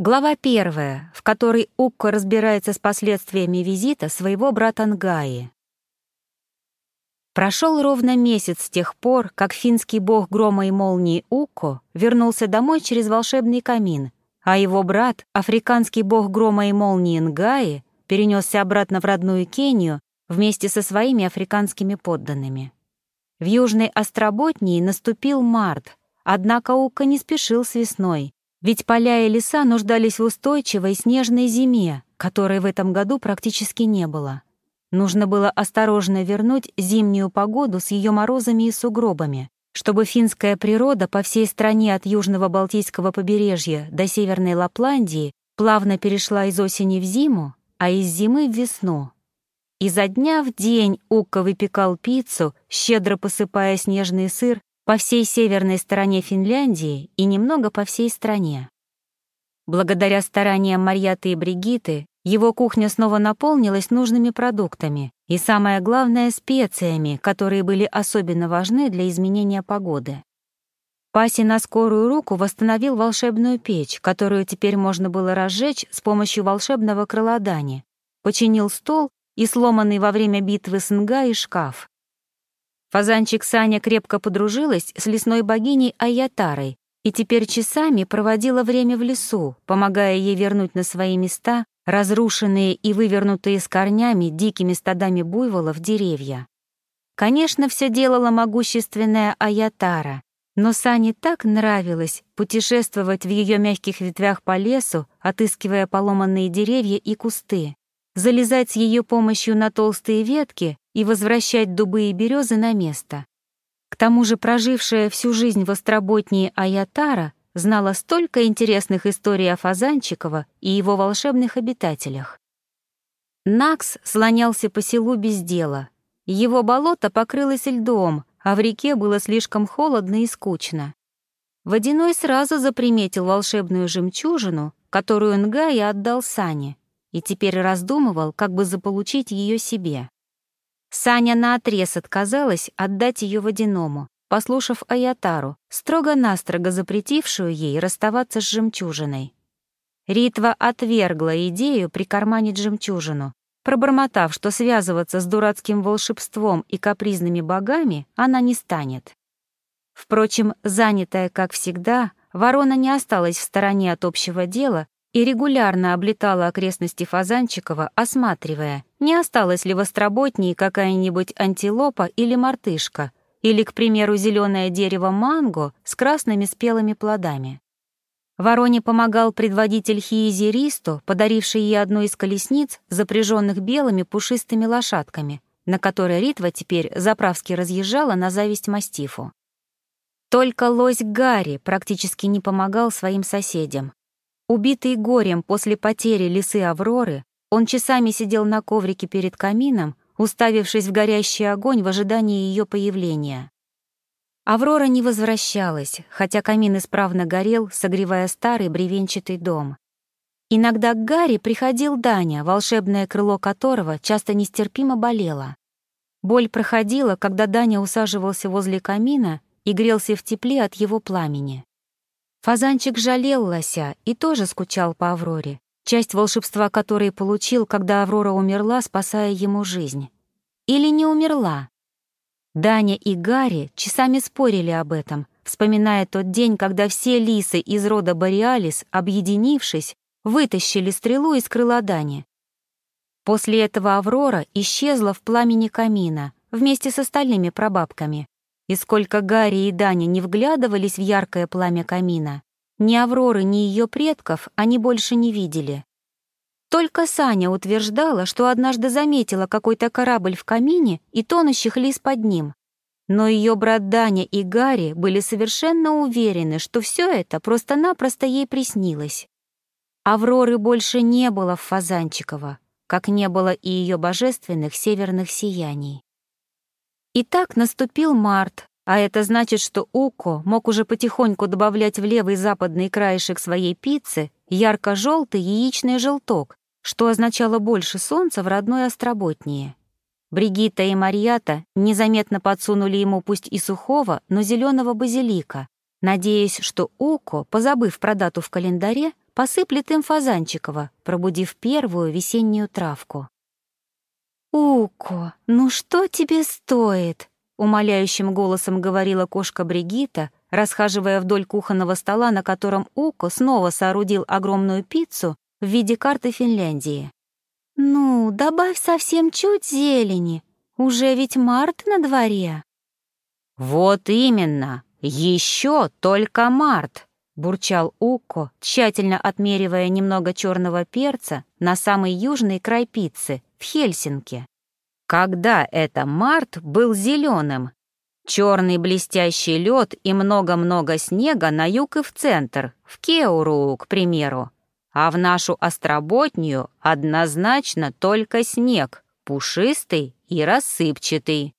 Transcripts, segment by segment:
Глава первая, в которой Укко разбирается с последствиями визита своего брата Нгаи. Прошел ровно месяц с тех пор, как финский бог грома и молнии Укко вернулся домой через волшебный камин, а его брат, африканский бог грома и молнии Нгаи, перенесся обратно в родную Кению вместе со своими африканскими подданными. В Южной Остроботнии наступил март, однако Укко не спешил с весной, ведь поля и леса нуждались в устойчивой снежной зиме, которой в этом году практически не было. Нужно было осторожно вернуть зимнюю погоду с ее морозами и сугробами, чтобы финская природа по всей стране от южного Балтийского побережья до северной Лапландии плавно перешла из осени в зиму, а из зимы в весну. Изо дня в день Укка выпекал пиццу, щедро посыпая снежный сыр по всей северной стороне Финляндии и немного по всей стране. Благодаря стараниям Марьяты и Бригиты, его кухня снова наполнилась нужными продуктами и, самое главное, специями, которые были особенно важны для изменения погоды. Паси на скорую руку восстановил волшебную печь, которую теперь можно было разжечь с помощью волшебного крылодани, починил стол и сломанный во время битвы с Нга и шкаф. Фазанчик Саня крепко подружилась с лесной богиней Аятарой и теперь часами проводила время в лесу, помогая ей вернуть на свои места разрушенные и вывернутые с корнями дикими стадами буйволов деревья. Конечно, все делала могущественная Аятара, но Сане так нравилось путешествовать в ее мягких ветвях по лесу, отыскивая поломанные деревья и кусты, залезать с ее помощью на толстые ветки и возвращать дубы и березы на место. К тому же прожившая всю жизнь в Остроботнии Аятара знала столько интересных историй о Фазанчикова и его волшебных обитателях. Накс слонялся по селу без дела. Его болото покрылось льдом, а в реке было слишком холодно и скучно. Водяной сразу заприметил волшебную жемчужину, которую Нгай отдал Сане, и теперь раздумывал, как бы заполучить ее себе. Саня наотрез отказалась отдать ее водяному, послушав Аятару, строго-настрого запретившую ей расставаться с жемчужиной. Ритва отвергла идею прикарманить жемчужину, пробормотав, что связываться с дурацким волшебством и капризными богами она не станет. Впрочем, занятая, как всегда, ворона не осталась в стороне от общего дела и регулярно облетала окрестности Фазанчикова, осматривая, не осталось ли в Остроботнии какая-нибудь антилопа или мартышка, или, к примеру, зеленое дерево манго с красными спелыми плодами. Вороне помогал предводитель Хиизи Ристо, подаривший ей одну из колесниц, запряженных белыми пушистыми лошадками, на которой Ритва теперь заправски разъезжала на зависть мастифу. Только лось Гарри практически не помогал своим соседям. Убитый горем после потери лисы Авроры, он часами сидел на коврике перед камином, уставившись в горящий огонь в ожидании ее появления. Аврора не возвращалась, хотя камин исправно горел, согревая старый бревенчатый дом. Иногда к Гарри приходил Даня, волшебное крыло которого часто нестерпимо болело. Боль проходила, когда Даня усаживался возле камина и грелся в тепле от его пламени. Фазанчик жалел лося и тоже скучал по Авроре, часть волшебства которой получил, когда Аврора умерла, спасая ему жизнь. Или не умерла? Даня и Гарри часами спорили об этом, вспоминая тот день, когда все лисы из рода Бориалис, объединившись, вытащили стрелу из крыла Дани. После этого Аврора исчезла в пламени камина вместе с остальными прабабками, и сколько Гарри и Даня не вглядывались в яркое пламя камина, ни Авроры, ни ее предков они больше не видели. Только Саня утверждала, что однажды заметила какой-то корабль в камине и тонущих лис под ним. Но ее брат Даня и Гарри были совершенно уверены, что все это просто-напросто ей приснилось. Авроры больше не было в Фазанчиково, как не было и ее божественных северных сияний. И так наступил март, а это значит, что Уко мог уже потихоньку добавлять в левый западный краешек своей пиццы ярко-желтый яичный желток, что означало больше солнца в родной Остроботнее. Бригитта и Марьята незаметно подсунули ему пусть и сухого, но зеленого базилика, надеясь, что Уко, позабыв про дату в календаре, посыплет им фазанчикова, пробудив первую весеннюю травку. «Уко, ну что тебе стоит?» — умоляющим голосом говорила кошка Бригита, расхаживая вдоль кухонного стола, на котором Уко снова соорудил огромную пиццу в виде карты Финляндии. «Ну, добавь совсем чуть зелени, уже ведь март на дворе». «Вот именно, еще только март!» — бурчал Уко, тщательно отмеривая немного черного перца на самый южный край пиццы, в Хельсинки. Когда это март был зеленым, Черный блестящий лед и много-много снега на юг и в центр, в Кеуру, к примеру. А в нашу Остроботнюю однозначно только снег, пушистый и рассыпчатый.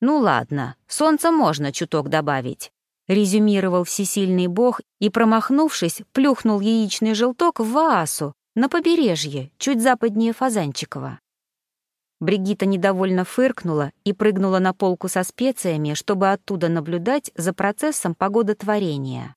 Ну ладно, солнце можно чуток добавить. Резюмировал всесильный бог и, промахнувшись, плюхнул яичный желток в Ваасу, на побережье, чуть западнее Фазанчикова. Бригита недовольно фыркнула и прыгнула на полку со специями, чтобы оттуда наблюдать за процессом погодотворения.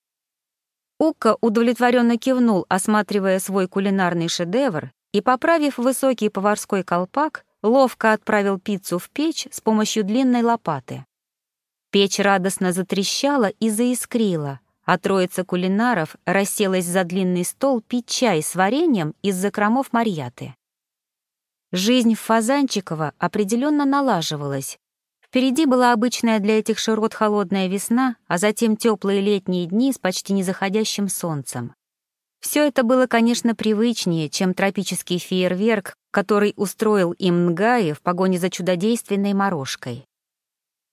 Укка удовлетворенно кивнул, осматривая свой кулинарный шедевр, и, поправив высокий поварской колпак, ловко отправил пиццу в печь с помощью длинной лопаты. Печь радостно затрещала и заискрила, а троица кулинаров расселась за длинный стол пить чай с вареньем из закромов Марьяты. Жизнь в Фазанчиково определенно налаживалась. Впереди была обычная для этих широт холодная весна, а затем теплые летние дни с почти незаходящим солнцем. Все это было, конечно, привычнее, чем тропический фейерверк, который устроил им Нгаи в погоне за чудодейственной морожкой.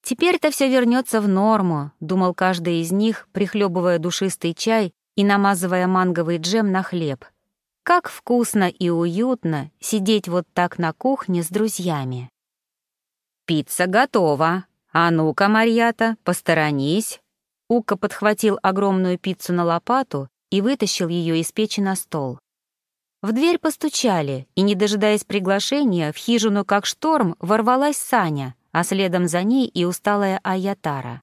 «Теперь-то все вернется в норму», — думал каждый из них, прихлебывая душистый чай и намазывая манговый джем на хлеб — как вкусно и уютно сидеть вот так на кухне с друзьями. «Пицца готова. А ну-ка, Марьята, посторонись». Ука подхватил огромную пиццу на лопату и вытащил ее из печи на стол. В дверь постучали, и, не дожидаясь приглашения, в хижину как шторм ворвалась Саня, а следом за ней и усталая Аятара.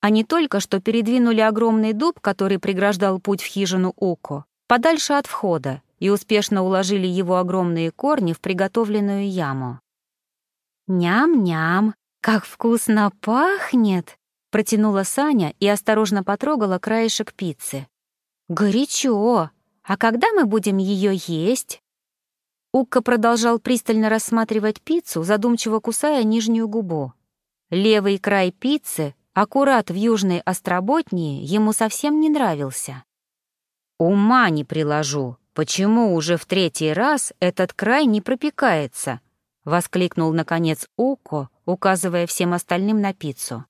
Они только что передвинули огромный дуб, который преграждал путь в хижину Уко, подальше от входа, и успешно уложили его огромные корни в приготовленную яму. «Ням-ням, как вкусно пахнет!» — протянула Саня и осторожно потрогала краешек пиццы. «Горячо! А когда мы будем ее есть?» Укка продолжал пристально рассматривать пиццу, задумчиво кусая нижнюю губу. Левый край пиццы, аккурат в южной остроботнии, ему совсем не нравился. «Ума не приложу, «Почему уже в третий раз этот край не пропекается?» — воскликнул, наконец, Уко, указывая всем остальным на пиццу.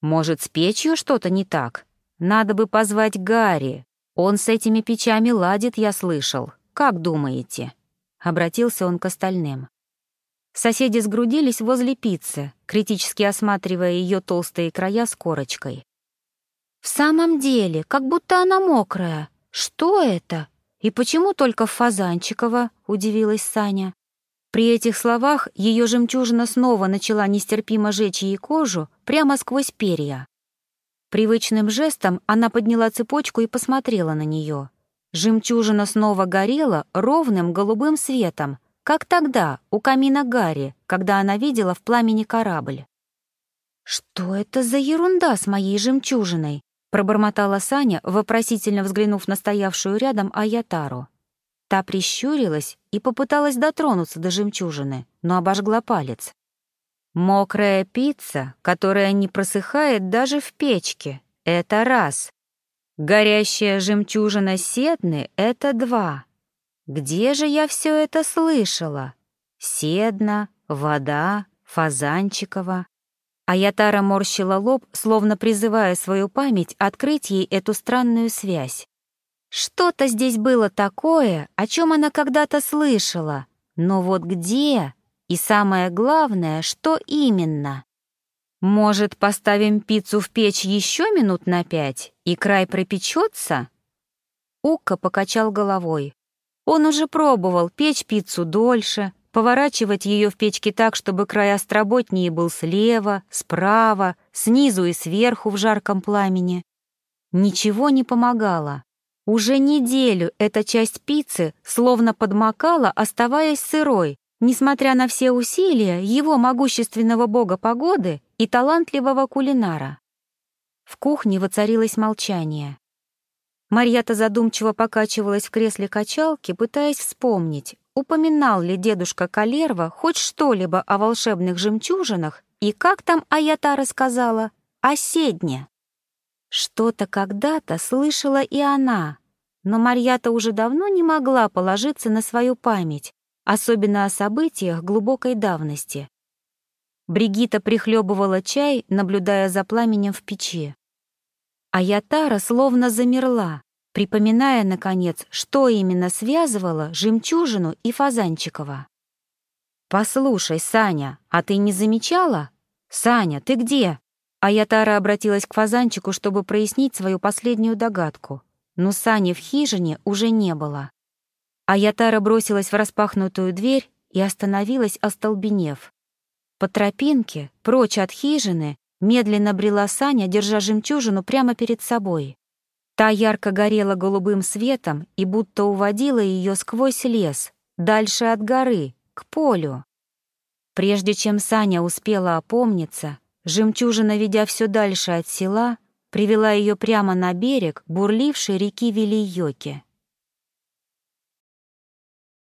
«Может, с печью что-то не так? Надо бы позвать Гарри. Он с этими печами ладит, я слышал. Как думаете?» Обратился он к остальным. Соседи сгрудились возле пиццы, критически осматривая ее толстые края с корочкой. «В самом деле, как будто она мокрая. Что это?» «И почему только в Фазанчиково?» — удивилась Саня. При этих словах ее жемчужина снова начала нестерпимо жечь ей кожу прямо сквозь перья. Привычным жестом она подняла цепочку и посмотрела на нее. Жемчужина снова горела ровным голубым светом, как тогда у камина Гарри, когда она видела в пламени корабль. «Что это за ерунда с моей жемчужиной?» Пробормотала Саня, вопросительно взглянув на стоявшую рядом Аятару. Та прищурилась и попыталась дотронуться до жемчужины, но обожгла палец. «Мокрая пицца, которая не просыхает даже в печке, это раз. Горящая жемчужина Седны — это два. Где же я все это слышала? Седна, вода, Фазанчикова. А Ятара морщила лоб, словно призывая свою память открыть ей эту странную связь. Что-то здесь было такое, о чем она когда-то слышала, но вот где и самое главное, что именно? Может, поставим пиццу в печь еще минут на пять, и край пропечется? Укка покачал головой. Он уже пробовал печь пиццу дольше, поворачивать ее в печке так, чтобы край остроботнее был слева, справа, снизу и сверху в жарком пламени. Ничего не помогало. Уже неделю эта часть пиццы словно подмокала, оставаясь сырой, несмотря на все усилия его могущественного бога погоды и талантливого кулинара. В кухне воцарилось молчание. Марьята задумчиво покачивалась в кресле качалки, пытаясь вспомнить, упоминал ли дедушка Калерва хоть что-либо о волшебных жемчужинах и как там Аята рассказала о седне. Что-то когда-то слышала и она, но Марьята уже давно не могла положиться на свою память, особенно о событиях глубокой давности. Бригита прихлебывала чай, наблюдая за пламенем в печи. А Ятара словно замерла, припоминая, наконец, что именно связывало жемчужину и Фазанчикова. «Послушай, Саня, а ты не замечала? Саня, ты где?» А Ятара обратилась к Фазанчику, чтобы прояснить свою последнюю догадку. Но Сани в хижине уже не было. Аятара бросилась в распахнутую дверь и остановилась, остолбенев. По тропинке, прочь от хижины, медленно брела Саня, держа жемчужину прямо перед собой. Та ярко горела голубым светом и будто уводила ее сквозь лес, дальше от горы, к полю. Прежде чем Саня успела опомниться, жемчужина, ведя все дальше от села, привела ее прямо на берег бурлившей реки Вилийоки.